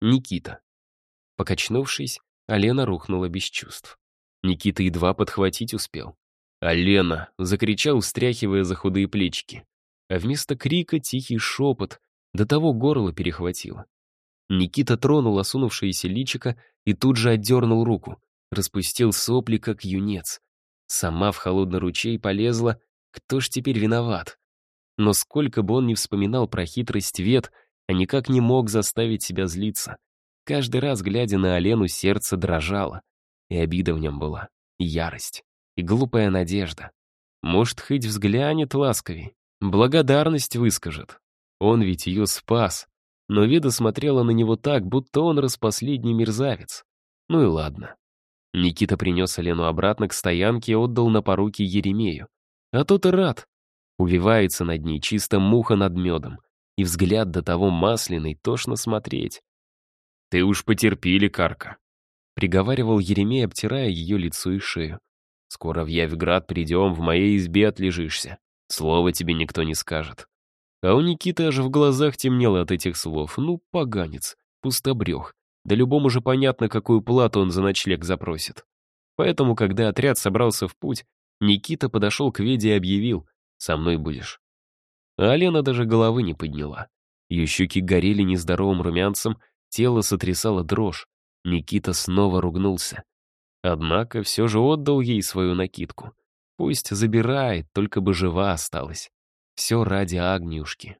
Никита. Покачнувшись, Алена рухнула без чувств. Никита едва подхватить успел. «Алена!» — закричал, встряхивая за худые плечики. А вместо крика тихий шепот, до того горло перехватило. Никита тронул осунувшееся личико и тут же отдернул руку, распустил сопли, как юнец. Сама в холодный ручей полезла, кто ж теперь виноват? Но сколько бы он ни вспоминал про хитрость вет, а никак не мог заставить себя злиться. Каждый раз, глядя на Алену, сердце дрожало. И обида в нем была, и ярость, и глупая надежда. Может, хоть взглянет ласковей, благодарность выскажет. Он ведь ее спас. Но Веда смотрела на него так, будто он распоследний мерзавец. Ну и ладно. Никита принес Алену обратно к стоянке и отдал на поруки Еремею. А тот и рад. Увивается над ней чисто муха над медом. И взгляд до того масляный, тошно смотреть. «Ты уж потерпи, лекарка», — приговаривал Еремей, обтирая ее лицо и шею. «Скоро в Явград придем, в моей избе отлежишься. Слова тебе никто не скажет». А у Никиты аж в глазах темнело от этих слов. Ну, поганец, пустобрех. Да любому же понятно, какую плату он за ночлег запросит. Поэтому, когда отряд собрался в путь, Никита подошел к Веде и объявил «Со мной будешь». А Алена даже головы не подняла. Ее щеки горели нездоровым румянцем, тело сотрясало дрожь. Никита снова ругнулся. Однако все же отдал ей свою накидку. Пусть забирает, только бы жива осталась. Все ради Агнюшки.